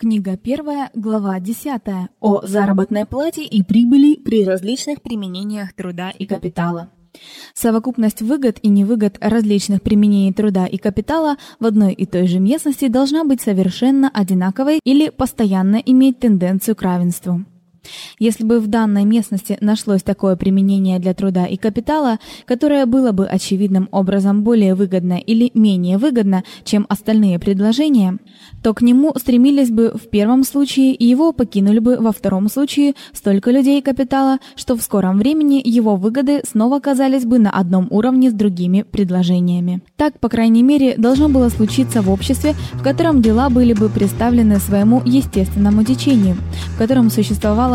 Книга 1, глава 10 о заработной плате и прибыли при различных применениях труда и капитала. Совокупность выгод и невыгод различных применений труда и капитала в одной и той же местности должна быть совершенно одинаковой или постоянно иметь тенденцию к равенству. Если бы в данной местности нашлось такое применение для труда и капитала, которое было бы очевидным образом более выгодно или менее выгодно, чем остальные предложения, то к нему стремились бы в первом случае и его покинули бы во втором случае столько людей и капитала, что в скором времени его выгоды снова оказались бы на одном уровне с другими предложениями. Так, по крайней мере, должно было случиться в обществе, в котором дела были бы представлены своему естественному течению, в котором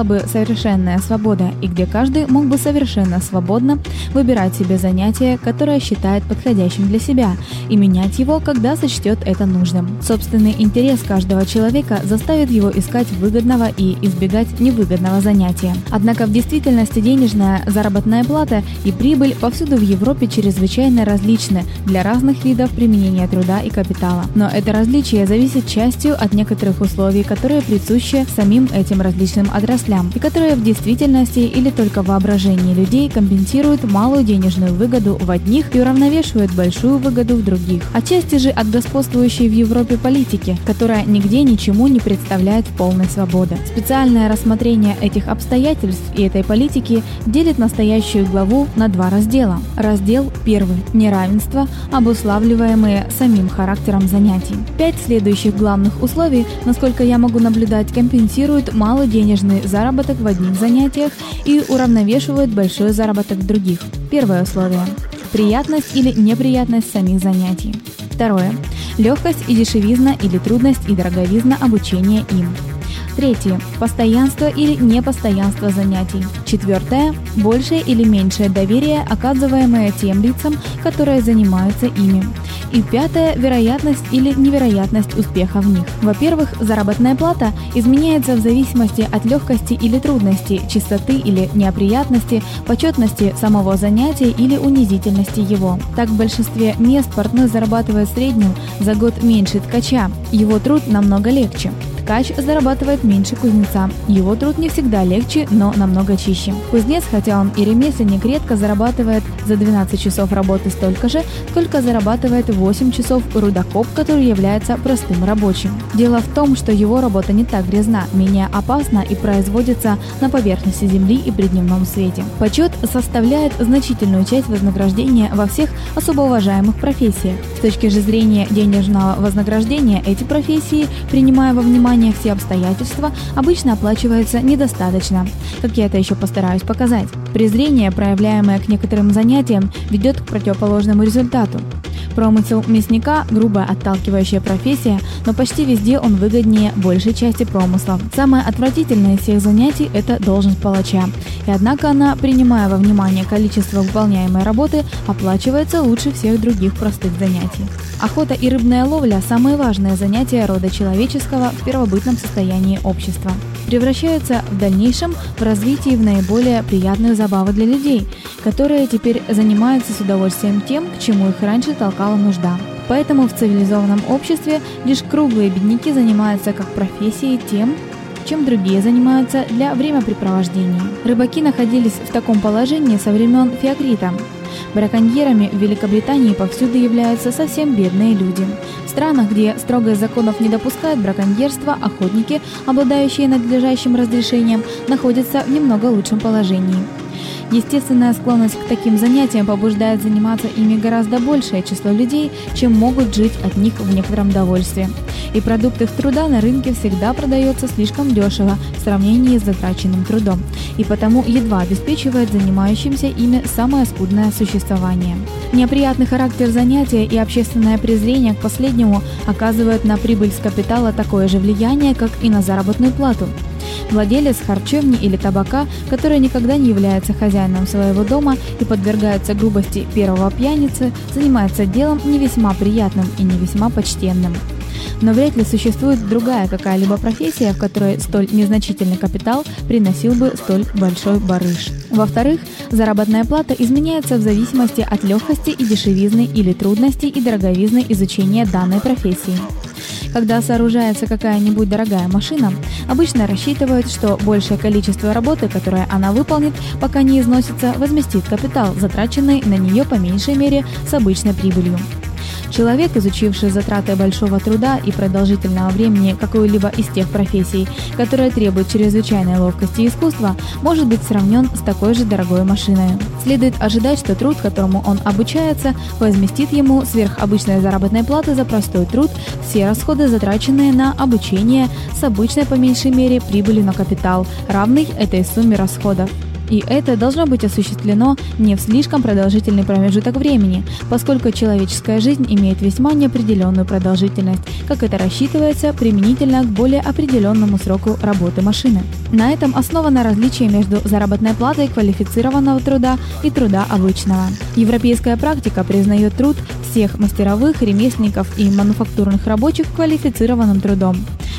существовала бы совершенная свобода и где каждый мог бы совершенно свободно выбирать себе занятие, которое считает подходящим для себя, и менять его, когда сочтет это нужным. Собственный интерес каждого человека заставит его искать выгодного и избегать невыгодного занятия. Однако в действительности денежная заработная плата и прибыль повсюду в Европе чрезвычайно различны для разных видов применения труда и капитала. Но это различие зависит частью от некоторых условий, которые присущи самим этим различным отраслям отраслям, и которые в действительности или только в воображении людей компенсируют малую денежную выгоду в одних и уравновешивают большую выгоду в других. Отчасти же от господствующей в Европе политики, которая нигде ничему не представляет полной свободы. Специальное рассмотрение этих обстоятельств и этой политики делит настоящую главу на два раздела. Раздел 1. Неравенство, обуславливаемые самим характером занятий. Пять следующих главных условий, насколько я могу наблюдать, компенсируют малый денежный заработок в одних занятиях и уравновешивают большой заработок в других. Первое условие приятность или неприятность самих занятий. Второе легкость и дешевизна или трудность и дороговизна обучения им. Третье. Постоянство или непостоянство занятий. Четвертое. Большее или меньшее доверие, оказываемое тем лицам, которые занимаются ими. И пятое – вероятность или невероятность успеха в них. Во-первых, заработная плата изменяется в зависимости от легкости или трудности, чистоты или неоприятности, почетности самого занятия или унизительности его. Так в большинстве мест портной зарабатывает в среднем за год меньше ткача, его труд намного легче. Ткач зарабатывает меньше кузнеца. Его труд не всегда легче, но намного чище. Кузнец, хотя он и ремесленник, редко зарабатывает за 12 часов работы столько же, сколько зарабатывает 8 часов рудокоп, который является простым рабочим. Дело в том, что его работа не так грязна, менее опасна и производится на поверхности земли и при дневном свете. Почет составляет значительную часть вознаграждения во всех особо уважаемых профессиях. С точки же зрения денежного вознаграждения эти профессии, принимая во внимание внимание все обстоятельства обычно оплачивается недостаточно, как я это еще постараюсь показать. Презрение, проявляемое к некоторым занятиям, ведет к противоположному результату. Промысел мясника – грубая отталкивающая профессия, но почти везде он выгоднее большей части промыслов. Самое отвратительное из всех занятий – это должность палача. И однако она, принимая во внимание количество выполняемой работы, оплачивается лучше всех других простых занятий. Охота и рыбная ловля – самые важные занятия рода человеческого в первобытном состоянии общества. Превращаются в дальнейшем в развитии в наиболее приятные забавы для людей, которые теперь занимаются с удовольствием тем, к чему их раньше толкал возникала нужда. Поэтому в цивилизованном обществе лишь круглые бедняки занимаются как профессией тем, чем другие занимаются для времяпрепровождения. Рыбаки находились в таком положении со времен Феокрита. Браконьерами в Великобритании повсюду являются совсем бедные люди. В странах, где строгость законов не допускает браконьерства, охотники, обладающие надлежащим разрешением, находятся в немного лучшем положении. Естественная склонность к таким занятиям побуждает заниматься ими гораздо большее число людей, чем могут жить от них в некотором довольстве. И продукт их труда на рынке всегда продается слишком дешево в сравнении с затраченным трудом, и потому едва обеспечивает занимающимся ими самое скудное существование. Неприятный характер занятия и общественное презрение к последнему оказывают на прибыль с капитала такое же влияние, как и на заработную плату. Владелец харчевни или табака, который никогда не является хозяином своего дома и подвергается грубости первого пьяницы, занимается делом не весьма приятным и не весьма почтенным. Но вряд ли существует другая какая-либо профессия, в которой столь незначительный капитал приносил бы столь большой барыш. Во-вторых, заработная плата изменяется в зависимости от легкости и дешевизны или трудностей и дороговизны изучения данной профессии. Когда сооружается какая-нибудь дорогая машина, обычно рассчитывают, что большее количество работы, которое она выполнит, пока не износится, возместит капитал, затраченный на нее по меньшей мере с обычной прибылью. Человек, изучивший затраты большого труда и продолжительного времени какой-либо из тех профессий, которые требуют чрезвычайной ловкости и искусства, может быть сравнен с такой же дорогой машиной. Следует ожидать, что труд, которому он обучается, возместит ему сверхобычной заработной платы за простой труд все расходы, затраченные на обучение с обычной по меньшей мере прибылью на капитал, равной этой сумме расходов. И это должно быть осуществлено не в слишком продолжительный промежуток времени, поскольку человеческая жизнь имеет весьма неопределенную продолжительность, как это рассчитывается применительно к более определенному сроку работы машины. На этом основано различие между заработной платой квалифицированного труда и труда обычного. Европейская практика признает труд всех мастеровых, ремесленников и мануфактурных рабочих квалифицированным трудом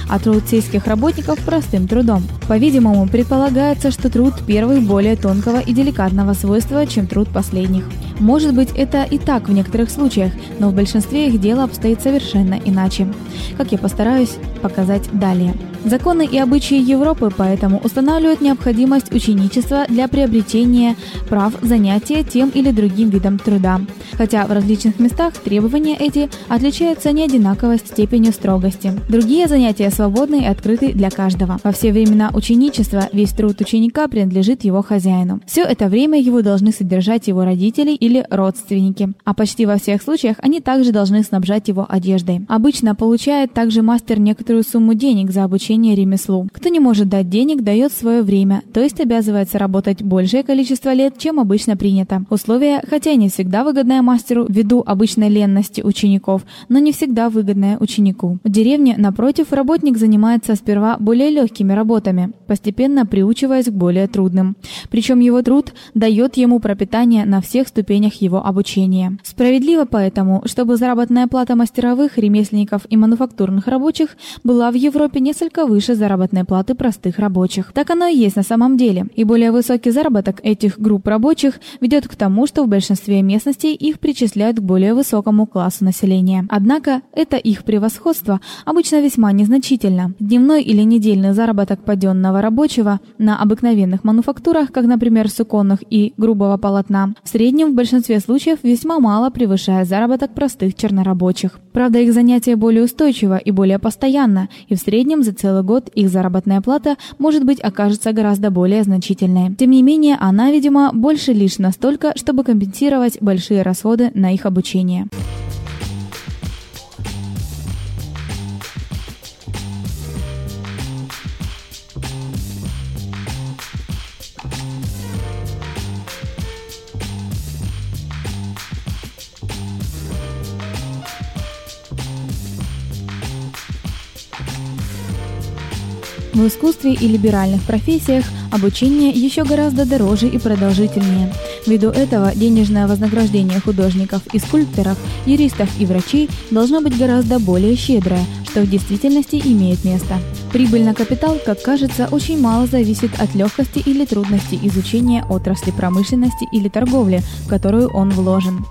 а труд сельских работников простым трудом. По-видимому, предполагается, что труд первых более тонкого и деликатного свойства, чем труд последних. Может быть, это и так в некоторых случаях, но в большинстве их дело обстоит совершенно иначе, как я постараюсь показать далее. Законы и обычаи Европы поэтому устанавливают необходимость ученичества для приобретения прав занятия тем или другим видом труда, хотя в различных местах требования эти отличаются неодинаковой степенью строгости. Другие занятия свободны и открыты для каждого. Во все времена ученичества весь труд ученика принадлежит его хозяину. Все это время его должны содержать его родители или родственники, а почти во всех случаях они также должны снабжать его одеждой. Обычно получает также мастер некоторую сумму денег за обучение ремеслу. Кто не может дать денег, дает свое время, то есть обязывается работать большее количество лет, чем обычно принято. Условия, хотя и не всегда выгодное мастеру ввиду обычной ленности учеников, но не всегда выгодное ученику. В деревне, напротив, работник занимается сперва более легкими работами, постепенно приучиваясь к более трудным. Причем его труд дает ему пропитание на всех ступенях его обучения. Справедливо поэтому, чтобы заработная плата мастеровых, ремесленников и мануфактурных рабочих была в Европе несколько выше заработной платы простых рабочих. Так оно и есть на самом деле. И более высокий заработок этих групп рабочих ведет к тому, что в большинстве местностей их причисляют к более высокому классу населения. Однако это их превосходство обычно весьма незначительно. Дневной или недельный заработок паденного рабочего на обыкновенных мануфактурах, как, например, суконных и грубого полотна, в среднем в большинстве случаев весьма мало превышает заработок простых чернорабочих. Правда, их занятие более устойчиво и более постоянно, и в среднем за целый год их заработная плата может быть окажется гораздо более значительной. Тем не менее, она, видимо, больше лишь настолько, чтобы компенсировать большие расходы на их обучение. В искусстве и либеральных профессиях обучение еще гораздо дороже и продолжительнее. Ввиду этого денежное вознаграждение художников и скульпторов, юристов и врачей должно быть гораздо более щедрое, что в действительности имеет место. Прибыль на капитал, как кажется, очень мало зависит от легкости или трудности изучения отрасли промышленности или торговли, в которую он вложен.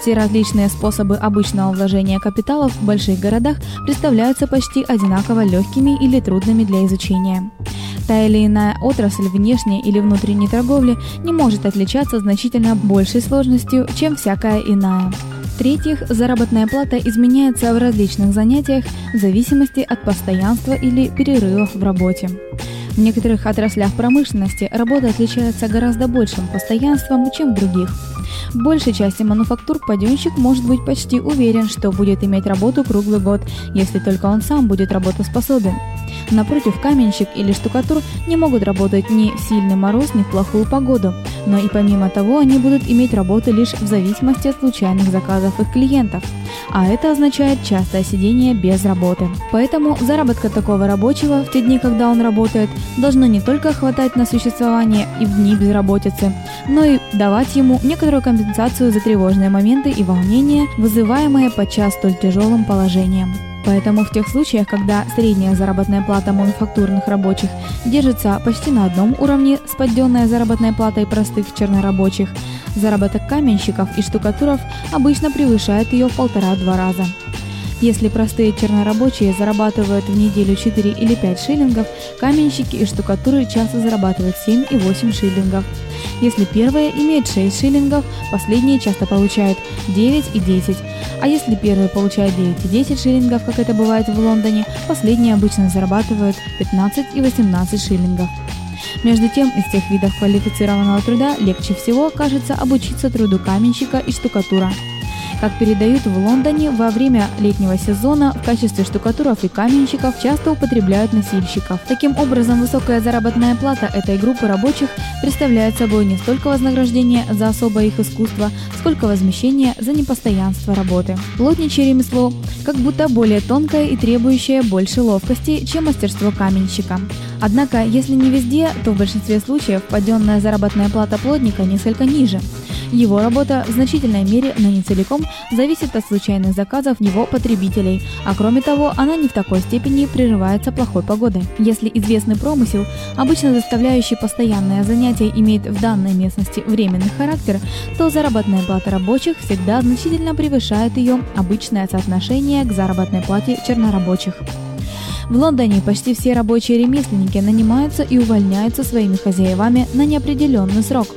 Все различные способы обычного вложения капиталов в больших городах представляются почти одинаково легкими или трудными для изучения. Та или иная отрасль внешней или внутренней торговли не может отличаться значительно большей сложностью, чем всякая иная. В-третьих, заработная плата изменяется в различных занятиях в зависимости от постоянства или перерывов в работе. В некоторых отраслях промышленности работа отличается гораздо большим постоянством, чем в других. Большей части мануфактур паденщик может быть почти уверен, что будет иметь работу круглый год, если только он сам будет работоспособен. Напротив, каменщик или штукатур не могут работать ни в сильный мороз, ни в плохую погоду, но и помимо того они будут иметь работу лишь в зависимости от случайных заказов их клиентов. А это означает частое сидение без работы. Поэтому заработка такого рабочего в те дни, когда он работает, должно не только хватать на существование и в дни безработицы, но и давать ему некоторую компенсацию за тревожные моменты и волнения, вызываемые подчас столь тяжелым положением. Поэтому в тех случаях, когда средняя заработная плата мануфактурных рабочих держится почти на одном уровне с подденной заработной платой простых чернорабочих, заработок каменщиков и штукатуров обычно превышает ее в полтора-два раза. Если простые чернорабочие зарабатывают в неделю 4 или 5 шиллингов, каменщики и штукатуры часто зарабатывают 7 и 8 шиллингов. Если первые имеют 6 шиллингов, последние часто получают 9 и 10. А если первые получают 9 и 10 шиллингов, как это бывает в Лондоне, последние обычно зарабатывают 15 и 18 шиллингов. Между тем, из всех видов квалифицированного труда легче всего, кажется, обучиться труду каменщика и штукатура. Как передают в Лондоне, во время летнего сезона в качестве штукатуров и каменщиков часто употребляют носильщиков. Таким образом, высокая заработная плата этой группы рабочих представляет собой не столько вознаграждение за особое их искусство, сколько возмещение за непостоянство работы. Плотничье ремесло как будто более тонкое и требующее больше ловкости, чем мастерство каменщика. Однако, если не везде, то в большинстве случаев паденная заработная плата плотника несколько ниже. Его работа в значительной мере, но не целиком, зависит от случайных заказов его потребителей, а кроме того, она не в такой степени прерывается плохой погодой. Если известный промысел, обычно заставляющий постоянное занятие, имеет в данной местности временный характер, то заработная плата рабочих всегда значительно превышает ее обычное соотношение к заработной плате чернорабочих. В Лондоне почти все рабочие ремесленники нанимаются и увольняются своими хозяевами на неопределенный срок,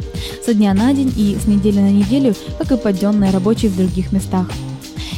со дня на день и с недели на неделю, как и подденные рабочие в других местах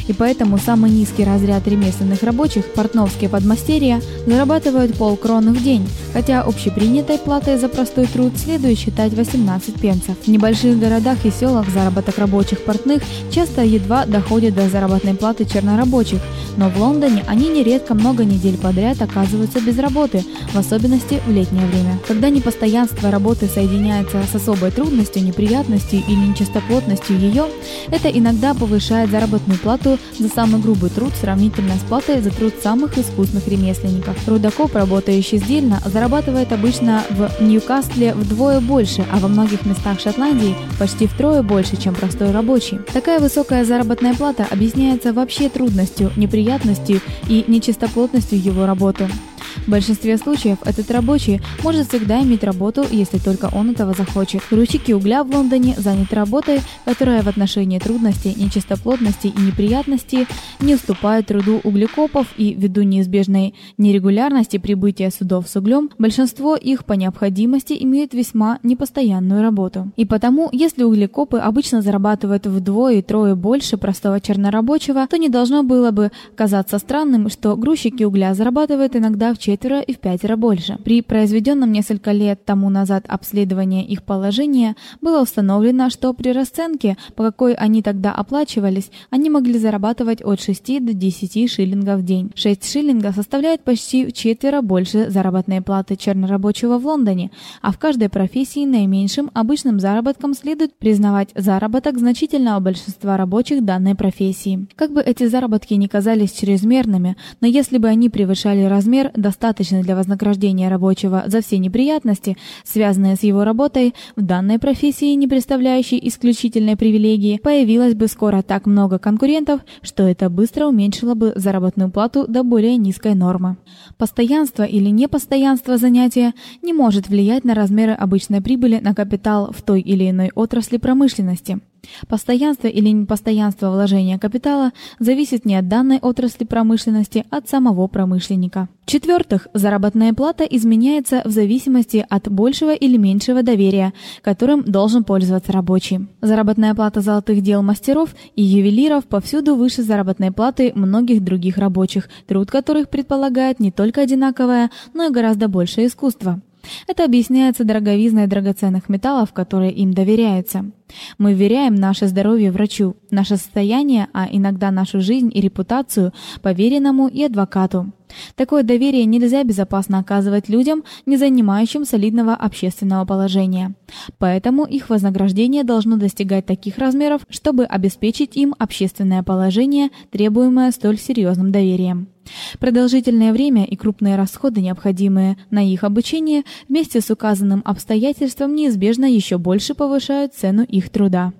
и поэтому самый низкий разряд ремесленных рабочих, портновские подмастерья, зарабатывают полкроны в день, хотя общепринятой платой за простой труд следует считать 18 пенсов. В небольших городах и селах заработок рабочих портных часто едва доходит до заработной платы чернорабочих, но в Лондоне они нередко много недель подряд оказываются без работы, в особенности в летнее время. Когда непостоянство работы соединяется с особой трудностью, неприятностью или нечистоплотностью ее, это иногда повышает заработную плату за самый грубый труд сравнительно с платой за труд самых искусных ремесленников. Рудокоп, работающий сдельно, зарабатывает обычно в Ньюкасле вдвое больше, а во многих местах Шотландии почти втрое больше, чем простой рабочий. Такая высокая заработная плата объясняется вообще трудностью, неприятностью и нечистоплотностью его работы. В большинстве случаев этот рабочий может всегда иметь работу, если только он этого захочет. Грузчики угля в Лондоне заняты работой, которая в отношении трудностей, нечистоплотности и неприятностей не уступает труду углекопов и ввиду неизбежной нерегулярности прибытия судов с углем, большинство их по необходимости имеют весьма непостоянную работу. И потому, если углекопы обычно зарабатывают вдвое и трое больше простого чернорабочего, то не должно было бы казаться странным, что грузчики угля зарабатывают иногда в четверо и в пятеро больше. При произведенном несколько лет тому назад обследовании их положения было установлено, что при расценке, по какой они тогда оплачивались, они могли зарабатывать от 6 до 10 шиллингов в день. 6 шиллингов составляет почти в четверо больше заработной платы чернорабочего в Лондоне, а в каждой профессии наименьшим обычным заработком следует признавать заработок значительного большинства рабочих данной профессии. Как бы эти заработки ни казались чрезмерными, но если бы они превышали размер до достаточно для вознаграждения рабочего за все неприятности, связанные с его работой, в данной профессии, не представляющей исключительной привилегии, появилось бы скоро так много конкурентов, что это быстро уменьшило бы заработную плату до более низкой нормы. Постоянство или непостоянство занятия не может влиять на размеры обычной прибыли на капитал в той или иной отрасли промышленности. Постоянство или непостоянство вложения капитала зависит не от данной отрасли промышленности, а от самого промышленника. В-четвертых, заработная плата изменяется в зависимости от большего или меньшего доверия, которым должен пользоваться рабочий. Заработная плата золотых дел мастеров и ювелиров повсюду выше заработной платы многих других рабочих, труд которых предполагает не только одинаковое, но и гораздо большее искусство. Это объясняется дороговизной драгоценных металлов, которые им доверяются. Мы вверяем наше здоровье врачу, наше состояние, а иногда нашу жизнь и репутацию поверенному и адвокату. Такое доверие нельзя безопасно оказывать людям, не занимающим солидного общественного положения. Поэтому их вознаграждение должно достигать таких размеров, чтобы обеспечить им общественное положение, требуемое столь серьезным доверием. Продолжительное время и крупные расходы, необходимые на их обучение, вместе с указанным обстоятельством неизбежно еще больше повышают цену их труда.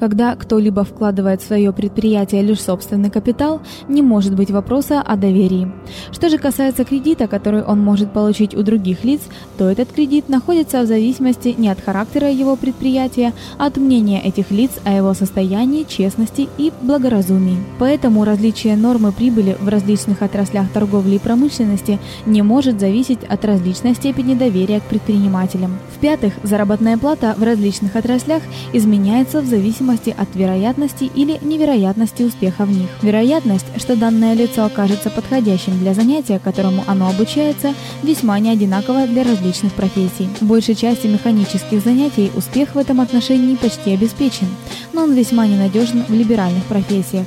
Когда кто-либо вкладывает в свое предприятие лишь собственный капитал, не может быть вопроса о доверии. Что же касается кредита, который он может получить у других лиц, то этот кредит находится в зависимости не от характера его предприятия, а от мнения этих лиц о его состоянии, честности и благоразумии. Поэтому различие нормы прибыли в различных отраслях торговли и промышленности не может зависеть от различной степени доверия к предпринимателям. В-пятых, заработная плата в различных отраслях изменяется в зависимости от вероятности или невероятности успеха в них. Вероятность, что данное лицо окажется подходящим для занятия, которому оно обучается, весьма не одинакова для различных профессий. В большей части механических занятий успех в этом отношении почти обеспечен, но он весьма ненадежен в либеральных профессиях.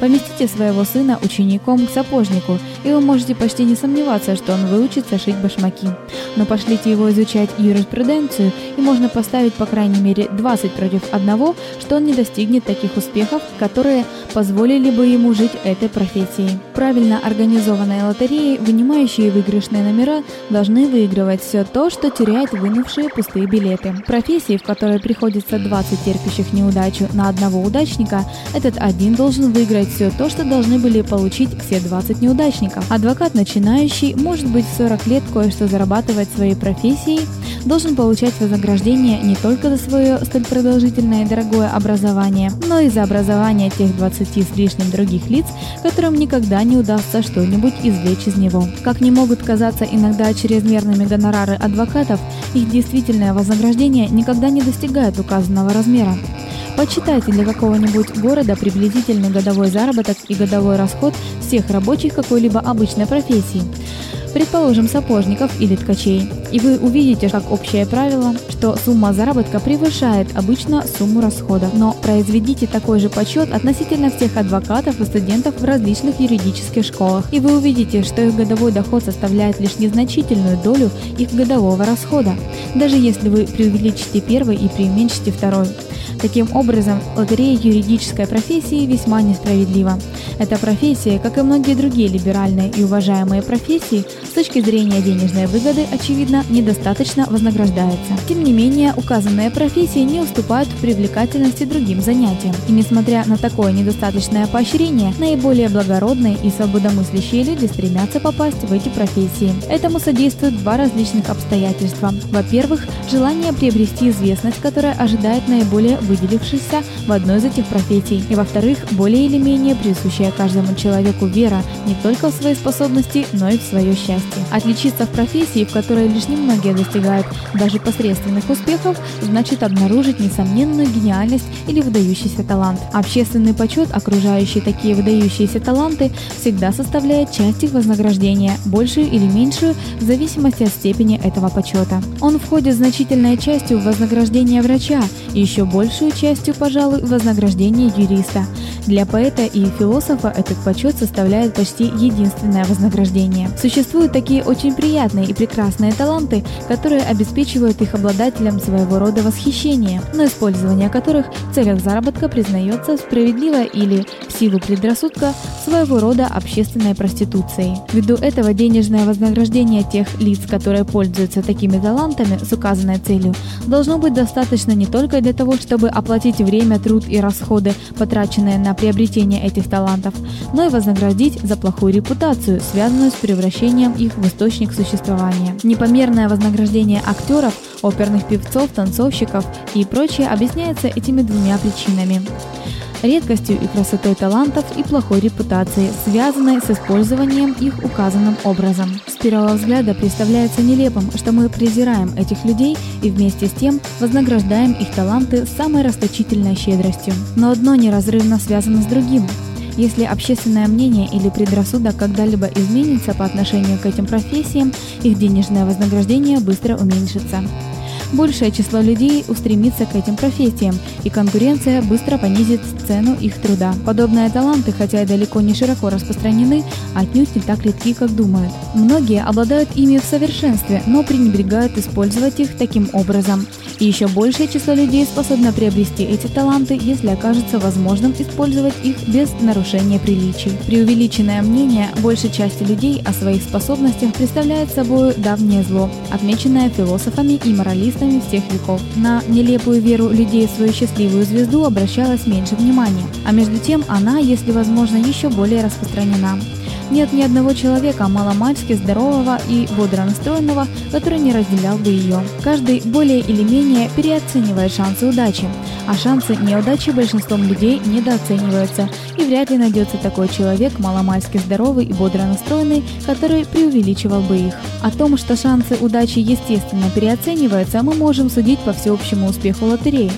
Поместите своего сына учеником к сапожнику, и вы можете почти не сомневаться, что он выучится шить башмаки. Но пошлите его изучать юриспруденцию, и можно поставить по крайней мере 20 против одного, что он не достигнет таких успехов, которые позволили бы ему жить этой профессией. Правильно организованные лотереи, вынимающие выигрышные номера, должны выигрывать все то, что теряет вынувшие пустые билеты. Профессии, в которой приходится 20 терпящих неудачу на одного удачника, этот один должен выиграть все то, что должны были получить все 20 неудачников. Адвокат начинающий может быть в 40 лет кое-что зарабатывать своей профессией, должен получать вознаграждение не только за свое столь продолжительное и дорогое образование, но и за образование тех 20 с лишним других лиц, которым никогда не удастся что-нибудь извлечь из него. Как не могут казаться иногда чрезмерными гонорары адвокатов, их действительное вознаграждение никогда не достигает указанного размера. Почитайте для какого-нибудь города приблизительный годовой заработок и годовой расход всех рабочих какой-либо обычной профессии предположим, сапожников или ткачей. И вы увидите, как общее правило, что сумма заработка превышает обычно сумму расходов. Но произведите такой же подсчет относительно всех адвокатов и студентов в различных юридических школах, и вы увидите, что их годовой доход составляет лишь незначительную долю их годового расхода, даже если вы преувеличите первый и преуменьшите второй. Таким образом, лотерея юридической профессии весьма несправедлива. Эта профессия, как и многие другие либеральные и уважаемые профессии, с точки зрения денежной выгоды, очевидно, недостаточно вознаграждается. Тем не менее, указанные профессии не уступают в привлекательности другим занятиям. И несмотря на такое недостаточное поощрение, наиболее благородные и свободомыслящие люди стремятся попасть в эти профессии. Этому содействуют два различных обстоятельства. Во-первых, желание приобрести известность, которая ожидает наиболее выделившихся в одной из этих профессий. И во-вторых, более или менее присущая каждому человеку вера не только в свои способности, но и в свое счастье. Отличиться в профессии, в которой лишь немногие достигают даже посредственных успехов, значит обнаружить несомненную гениальность или выдающийся талант. Общественный почет, окружающий такие выдающиеся таланты, всегда составляет часть их вознаграждения, большую или меньшую, в зависимости от степени этого почета. Он входит значительной частью в вознаграждение врача еще большую частью, пожалуй, в вознаграждение юриста. Для поэта и философа этот почет составляет почти единственное вознаграждение. Существуют такие очень приятные и прекрасные таланты, которые обеспечивают их обладателям своего рода восхищение, но использование которых в целях заработка признается справедливо или, в силу предрассудка, своего рода общественной проституцией. Ввиду этого денежное вознаграждение тех лиц, которые пользуются такими талантами с указанной целью, должно быть достаточно не только для того, чтобы оплатить время, труд и расходы, потраченные на приобретение этих талантов, но и вознаградить за плохую репутацию, связанную с превращением их в источник существования. Непомерное вознаграждение актеров, оперных певцов, танцовщиков и прочее объясняется этими двумя причинами редкостью и красотой талантов и плохой репутацией, связанной с использованием их указанным образом. С первого взгляда представляется нелепым, что мы презираем этих людей и вместе с тем вознаграждаем их таланты самой расточительной щедростью. Но одно неразрывно связано с другим. Если общественное мнение или предрассудок когда-либо изменится по отношению к этим профессиям, их денежное вознаграждение быстро уменьшится большее число людей устремится к этим профессиям, и конкуренция быстро понизит цену их труда. Подобные таланты, хотя и далеко не широко распространены, отнюдь не так редки, как думают. Многие обладают ими в совершенстве, но пренебрегают использовать их таким образом. И еще большее число людей способно приобрести эти таланты, если окажется возможным использовать их без нарушения приличий. Преувеличенное мнение большей части людей о своих способностях представляет собой давнее зло, отмеченное философами и моралистами всех веков. На нелепую веру людей в свою счастливую звезду обращалось меньше внимания, а между тем она, если возможно, еще более распространена. Нет ни одного человека маломальски здорового и бодро настроенного, который не разделял бы ее. Каждый более или менее переоценивает шансы удачи, а шансы неудачи большинством людей недооцениваются, и вряд ли найдется такой человек маломальски здоровый и бодро настроенный, который преувеличивал бы их. О том, что шансы удачи естественно переоцениваются, мы можем судить по всеобщему успеху лотереи.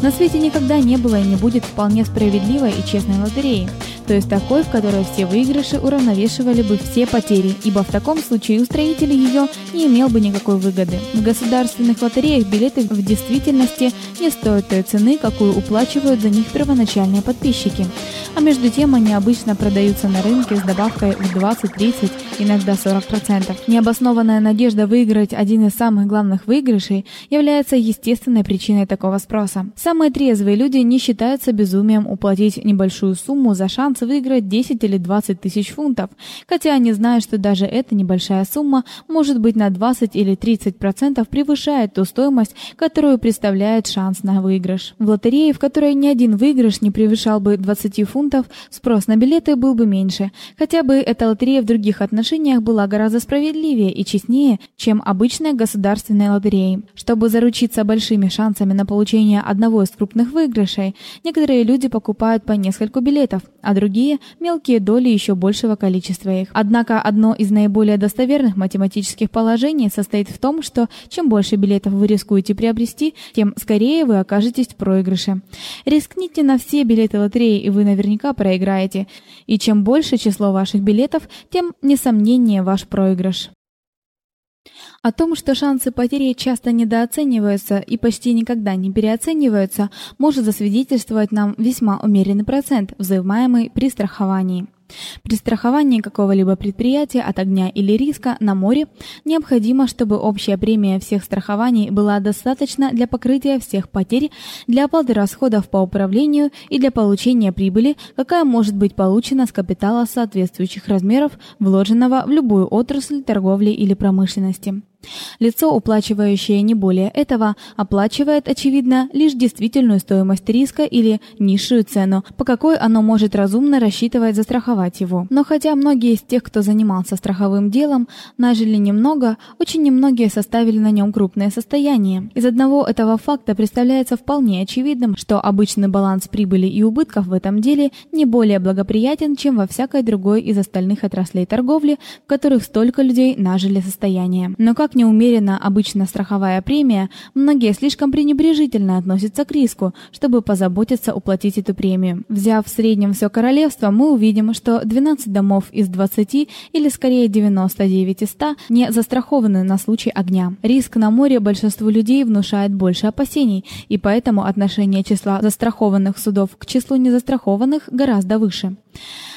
На свете никогда не было и не будет вполне справедливой и честной лотереи то есть такой, в которой все выигрыши уравновешивали бы все потери, ибо в таком случае устроитель ее не имел бы никакой выгоды. В государственных лотереях билеты в действительности не стоят той цены, какую уплачивают за них первоначальные подписчики. А между тем они обычно продаются на рынке с добавкой в 20, 30, иногда 40%. Необоснованная надежда выиграть один из самых главных выигрышей является естественной причиной такого спроса. Самые трезвые люди не считаются безумием уплатить небольшую сумму за шанс выиграть 10 или 20 тысяч фунтов, хотя они знают, что даже эта небольшая сумма может быть на 20 или 30% превышает ту стоимость, которую представляет шанс на выигрыш. В лотерее, в которой ни один выигрыш не превышал бы 20 фунтов, спрос на билеты был бы меньше, хотя бы эта лотерея в других отношениях была гораздо справедливее и честнее, чем обычная государственная лотерея. Чтобы заручиться большими шансами на получение одного из крупных выигрышей, некоторые люди покупают по нескольку билетов, а другие мелкие доли еще большего количества их. Однако одно из наиболее достоверных математических положений состоит в том, что чем больше билетов вы рискуете приобрести, тем скорее вы окажетесь в проигрыше. Рискните на все билеты лотереи, и вы наверняка проиграете. И чем больше число ваших билетов, тем несомненнее ваш проигрыш. О том, что шансы потери часто недооцениваются и почти никогда не переоцениваются, может засвидетельствовать нам весьма умеренный процент, взимаемый при страховании. При страховании какого-либо предприятия от огня или риска на море необходимо, чтобы общая премия всех страхований была достаточна для покрытия всех потерь, для оплаты расходов по управлению и для получения прибыли, какая может быть получена с капитала соответствующих размеров, вложенного в любую отрасль торговли или промышленности. Лицо, уплачивающее не более этого, оплачивает очевидно лишь действительную стоимость риска или низшую цену, по какой оно может разумно рассчитывать застраховать его. Но хотя многие из тех, кто занимался страховым делом, нажили немного, очень немногие составили на нем крупное состояние. Из одного этого факта представляется вполне очевидным, что обычный баланс прибыли и убытков в этом деле не более благоприятен, чем во всякой другой из остальных отраслей торговли, в которых столько людей нажили состояние. Но как как неумерена обычно страховая премия, многие слишком пренебрежительно относятся к риску, чтобы позаботиться уплатить эту премию. Взяв в среднем все королевство, мы увидим, что 12 домов из 20 или скорее 99 из 100 не застрахованы на случай огня. Риск на море большинству людей внушает больше опасений, и поэтому отношение числа застрахованных судов к числу незастрахованных гораздо выше.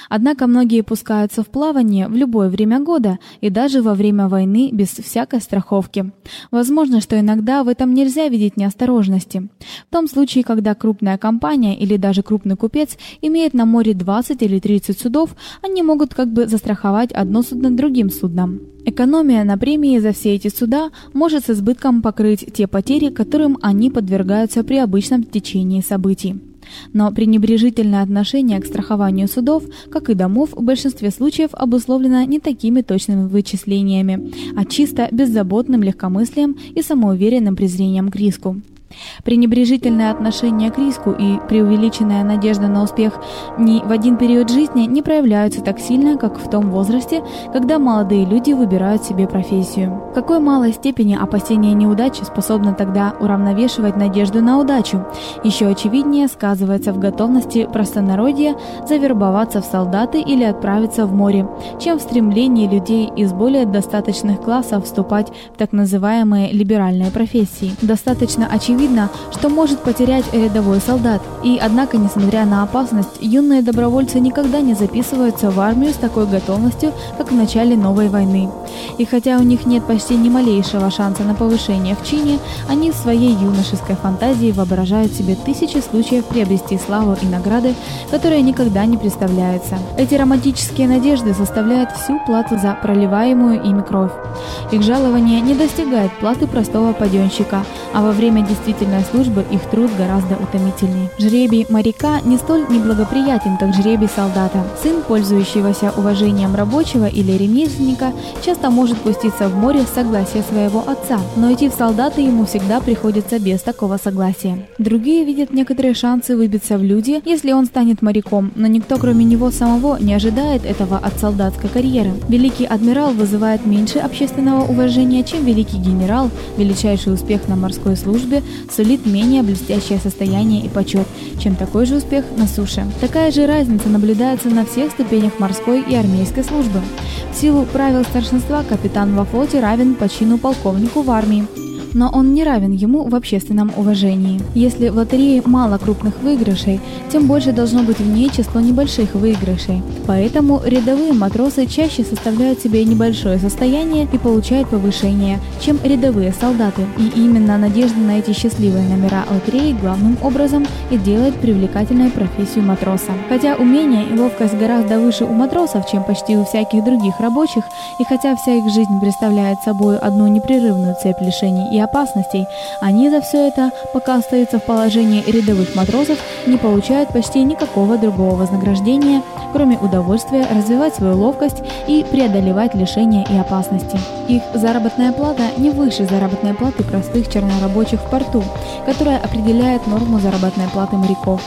Однако многие пускаются в плавание в любое время года и даже во время войны без всякой страховки. Возможно, что иногда в этом нельзя видеть неосторожности. В том случае, когда крупная компания или даже крупный купец имеет на море 20 или 30 судов, они могут как бы застраховать одно судно другим судном. Экономия на премии за все эти суда может с избытком покрыть те потери, которым они подвергаются при обычном течении событий. Но пренебрежительное отношение к страхованию судов, как и домов, в большинстве случаев обусловлено не такими точными вычислениями, а чисто беззаботным легкомыслием и самоуверенным презрением к риску. Пренебрежительное отношение к риску и преувеличенная надежда на успех ни в один период жизни не проявляются так сильно, как в том возрасте, когда молодые люди выбирают себе профессию. В какой малой степени опасение неудачи способно тогда уравновешивать надежду на удачу, еще очевиднее сказывается в готовности простонародья завербоваться в солдаты или отправиться в море, чем в стремлении людей из более достаточных классов вступать в так называемые либеральные профессии. Достаточно очевидно, очевидно, что может потерять рядовой солдат. И однако, несмотря на опасность, юные добровольцы никогда не записываются в армию с такой готовностью, как в начале новой войны. И хотя у них нет почти ни малейшего шанса на повышение в чине, они в своей юношеской фантазии воображают себе тысячи случаев приобрести славу и награды, которые никогда не представляются. Эти романтические надежды составляют всю плату за проливаемую ими кровь. Их жалование не достигает платы простого паденщика, а во время действительной службы их труд гораздо утомительней. Жребий моряка не столь неблагоприятен, как жребий солдата. Сын, пользующегося уважением рабочего или ремесленника, часто может пуститься в море с согласия своего отца, но идти в солдаты ему всегда приходится без такого согласия. Другие видят некоторые шансы выбиться в люди, если он станет моряком, но никто кроме него самого не ожидает этого от солдатской карьеры. Великий адмирал вызывает меньше общественного уважения, чем великий генерал, величайший успех на морской службе сулит менее блестящее состояние и почет, чем такой же успех на суше. Такая же разница наблюдается на всех ступенях морской и армейской службы. В силу правил старшинства капитан во флоте равен по чину полковнику в армии, но он не равен ему в общественном уважении. Если в лотерее мало крупных выигрышей, тем больше должно быть в ней число небольших выигрышей. Поэтому рядовые матросы чаще составляют себе небольшое состояние и получают повышение, чем рядовые солдаты. И именно надежда на эти счастливые номера лотереи главным образом и делает привлекательной профессию матроса. Хотя умение и ловкость гораздо выше у матросов, чем почти у всяких других рабочих, и хотя вся их жизнь представляет собой одну непрерывную цепь лишений и опасностей, они за все это, пока остаются в положении рядовых матросов, не получают почти никакого другого вознаграждения, кроме удовольствия развивать свою ловкость и преодолевать лишения и опасности. Их заработная плата не выше заработной платы простых чернорабочих в порту, которая определяет норму заработной платы моряков.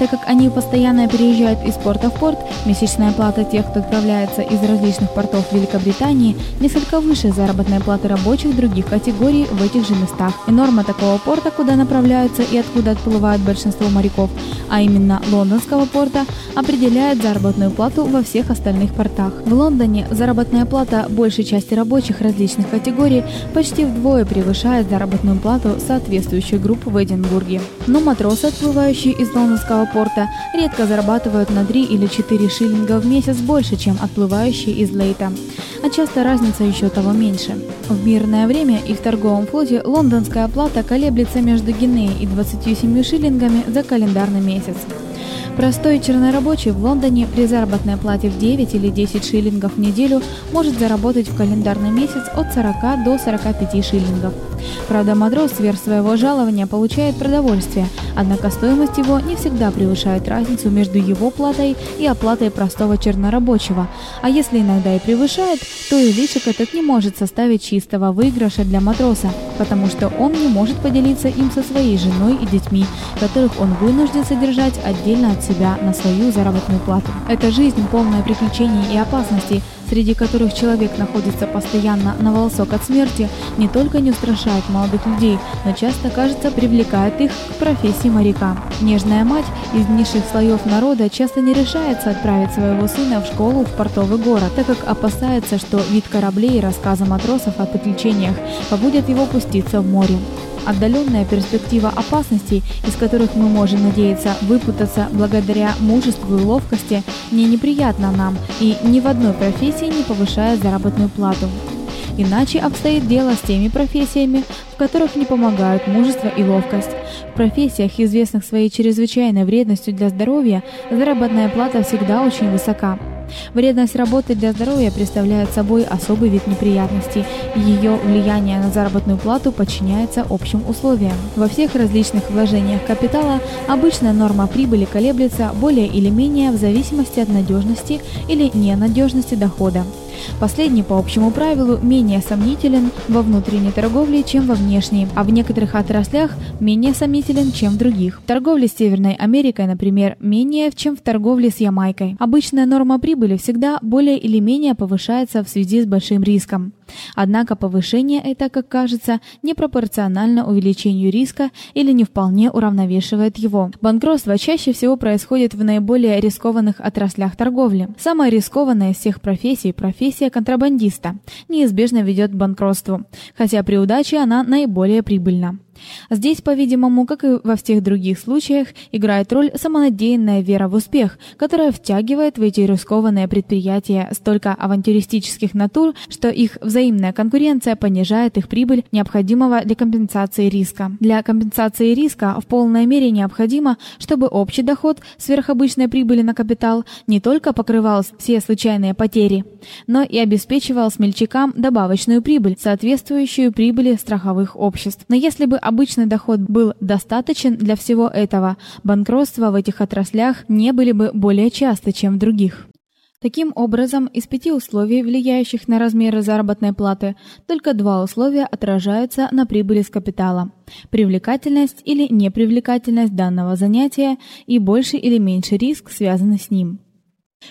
Так как они постоянно переезжают из порта в порт, месячная плата тех, кто отправляется из различных портов Великобритании, несколько выше заработной платы рабочих других категорий в этих же местах. И норма такого порта, куда направляются и откуда отплывают большинство моряков, а именно лондонского порта, определяет заработную плату во всех остальных портах. В Лондоне заработная плата большей части рабочих различных категорий почти вдвое превышает заработную плату соответствующей группы в Эдинбурге. Но матросы, отплывающие из лондонского порта редко зарабатывают на 3 или 4 шиллинга в месяц больше, чем отплывающие из Лейта, а часто разница еще того меньше. В мирное время и в торговом флоте лондонская оплата колеблется между гинеей и 27 шиллингами за календарный месяц. Простой чернорабочий в Лондоне при заработной плате в 9 или 10 шиллингов в неделю может заработать в календарный месяц от 40 до 45 шиллингов. Правда, матрос сверх своего жалования получает продовольствие, однако стоимость его не всегда превышает разницу между его платой и оплатой простого чернорабочего, а если иногда и превышает, то и излишек этот не может составить чистого выигрыша для матроса, потому что он не может поделиться им со своей женой и детьми, которых он вынужден содержать отдельно от себя на свою заработную плату. Это жизнь полная приключений и опасностей, среди которых человек находится постоянно на волосок от смерти, не только не устрашает молодых людей, но часто, кажется, привлекает их к профессии моряка. Нежная мать из низших слоев народа часто не решается отправить своего сына в школу в портовый город, так как опасается, что вид кораблей и рассказы матросов о приключениях побудят его пуститься в море. Отдаленная перспектива опасностей, из которых мы можем надеяться выпутаться благодаря мужеству и ловкости, не неприятна нам и ни в одной профессии не повышает заработную плату. Иначе обстоит дело с теми профессиями, в которых не помогают мужество и ловкость. В профессиях, известных своей чрезвычайной вредностью для здоровья, заработная плата всегда очень высока. Вредность работы для здоровья представляет собой особый вид неприятностей. Ее влияние на заработную плату подчиняется общим условиям. Во всех различных вложениях капитала обычная норма прибыли колеблется более или менее в зависимости от надежности или ненадежности дохода. Последний по общему правилу менее сомнителен во внутренней торговле, чем во внешней, а в некоторых отраслях менее сомнителен, чем в других. В торговле с Северной Америкой, например, менее, чем в торговле с Ямайкой. Обычная норма прибыли всегда более или менее повышается в связи с большим риском. Однако повышение это, как кажется, непропорционально увеличению риска или не вполне уравновешивает его. Банкротство чаще всего происходит в наиболее рискованных отраслях торговли. Самая рискованная из всех профессий профессия контрабандиста неизбежно ведет к банкротству, хотя при удаче она наиболее прибыльна. Здесь, по-видимому, как и во всех других случаях, играет роль самонадеянная вера в успех, которая втягивает в эти рискованные предприятия столько авантюристических натур, что их взаимная конкуренция понижает их прибыль, необходимого для компенсации риска. Для компенсации риска в полной мере необходимо, чтобы общий доход сверхобычной прибыли на капитал не только покрывал все случайные потери, но и обеспечивал смельчакам добавочную прибыль, соответствующую прибыли страховых обществ. Но если бы обычный доход был достаточен для всего этого, банкротства в этих отраслях не были бы более часты, чем в других. Таким образом, из пяти условий, влияющих на размеры заработной платы, только два условия отражаются на прибыли с капитала: привлекательность или непривлекательность данного занятия и больше или меньше риск, связанный с ним.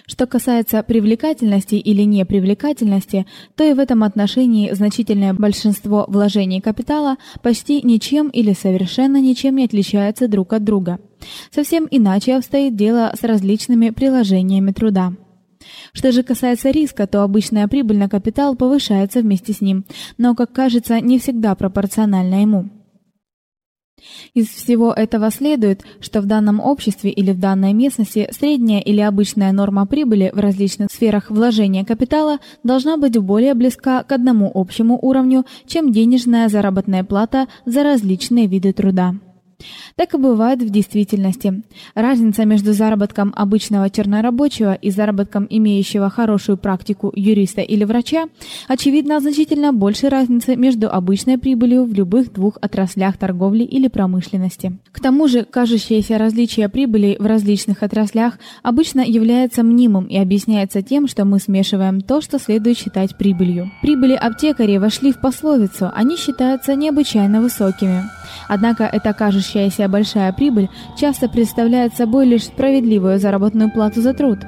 Что касается привлекательности или непривлекательности, то и в этом отношении значительное большинство вложений капитала почти ничем или совершенно ничем не отличаются друг от друга. Совсем иначе обстоит дело с различными приложениями труда. Что же касается риска, то обычная прибыль на капитал повышается вместе с ним, но, как кажется, не всегда пропорционально ему. Из всего этого следует, что в данном обществе или в данной местности средняя или обычная норма прибыли в различных сферах вложения капитала должна быть более близка к одному общему уровню, чем денежная заработная плата за различные виды труда. Так и бывает в действительности. Разница между заработком обычного чернорабочего и заработком имеющего хорошую практику юриста или врача очевидно значительно больше разницы между обычной прибылью в любых двух отраслях торговли или промышленности. К тому же, кажущееся различие прибыли в различных отраслях обычно является мнимым и объясняется тем, что мы смешиваем то, что следует считать прибылью. Прибыли аптекарей вошли в пословицу, они считаются необычайно высокими. Однако эта кажущаяся большая прибыль часто представляет собой лишь справедливую заработную плату за труд.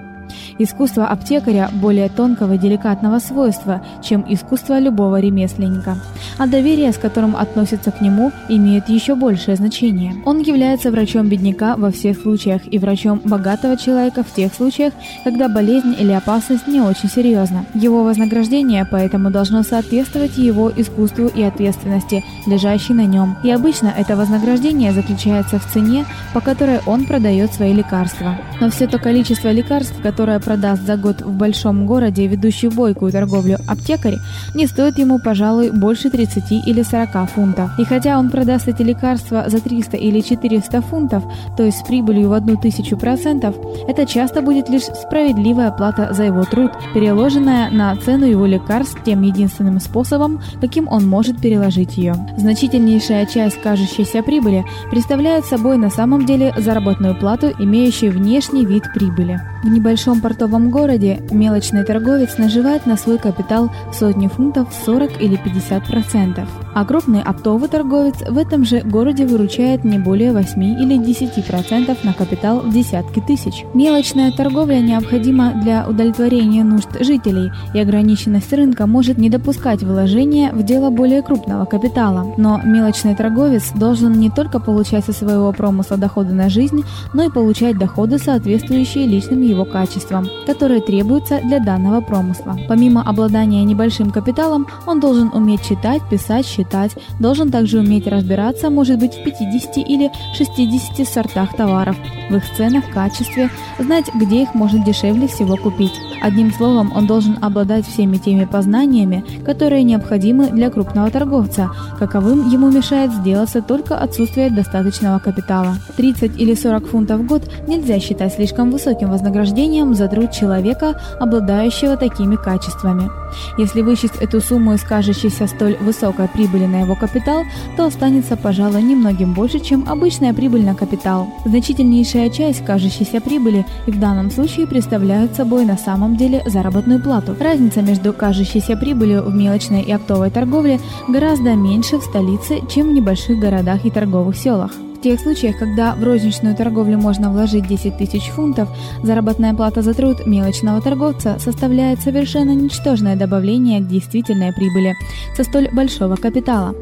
Искусство аптекаря более тонкого деликатного свойства, чем искусство любого ремесленника, а доверие, с которым относятся к нему, имеет еще большее значение. Он является врачом бедняка во всех случаях и врачом богатого человека в тех случаях, когда болезнь или опасность не очень серьезна. Его вознаграждение поэтому должно соответствовать его искусству и ответственности, лежащей на нем. И обычно это вознаграждение заключается в цене, по которой он продает свои лекарства. Но все то количество лекарств, которое продаст за год в большом городе ведущий бойкую торговлю аптекарь, не стоит ему, пожалуй, больше 30 или 40 фунтов. И хотя он продаст эти лекарства за 300 или 400 фунтов, то есть с прибылью в 1000%, это часто будет лишь справедливая плата за его труд, переложенная на цену его лекарств тем единственным способом, каким он может переложить ее. Значительнейшая часть кажущейся прибыли представляет собой на самом деле заработную плату, имеющую внешний вид прибыли. В небольшом портовом городе мелочный торговец наживает на свой капитал сотни фунтов 40 или 50%, а крупный оптовый торговец в этом же городе выручает не более 8 или 10% на капитал в десятки тысяч. Мелочная торговля необходима для удовлетворения нужд жителей, и ограниченность рынка может не допускать вложения в дело более крупного капитала. Но мелочный торговец должен не только получать со своего промысла доходы на жизнь, но и получать доходы, соответствующие личным его качествам, которые требуются для данного промысла. Помимо обладания небольшим капиталом, он должен уметь читать, писать, считать, должен также уметь разбираться, может быть, в 50 или 60 сортах товаров, в их ценах, качестве, знать, где их можно дешевле всего купить. Одним словом, он должен обладать всеми теми познаниями, которые необходимы для крупного торговца. Каковым ему мешает сделаться только отсутствие достаточного капитала. 30 или 40 фунтов в год нельзя считать слишком высоким вознаграждением за труд человека, обладающего такими качествами. Если вычесть эту сумму из кажущейся столь высокой прибыли на его капитал, то останется, пожалуй, немногим больше, чем обычная прибыль на капитал. Значительнейшая часть кажущейся прибыли и в данном случае представляет собой на самом деле заработную плату. Разница между кажущейся прибылью в мелочной и оптовой торговле гораздо меньше в столице, чем в небольших городах и торговых селах. В тех случаях, когда в розничную торговлю можно вложить 10 тысяч фунтов, заработная плата за труд мелочного торговца составляет совершенно ничтожное добавление к действительной прибыли со столь большого капитала.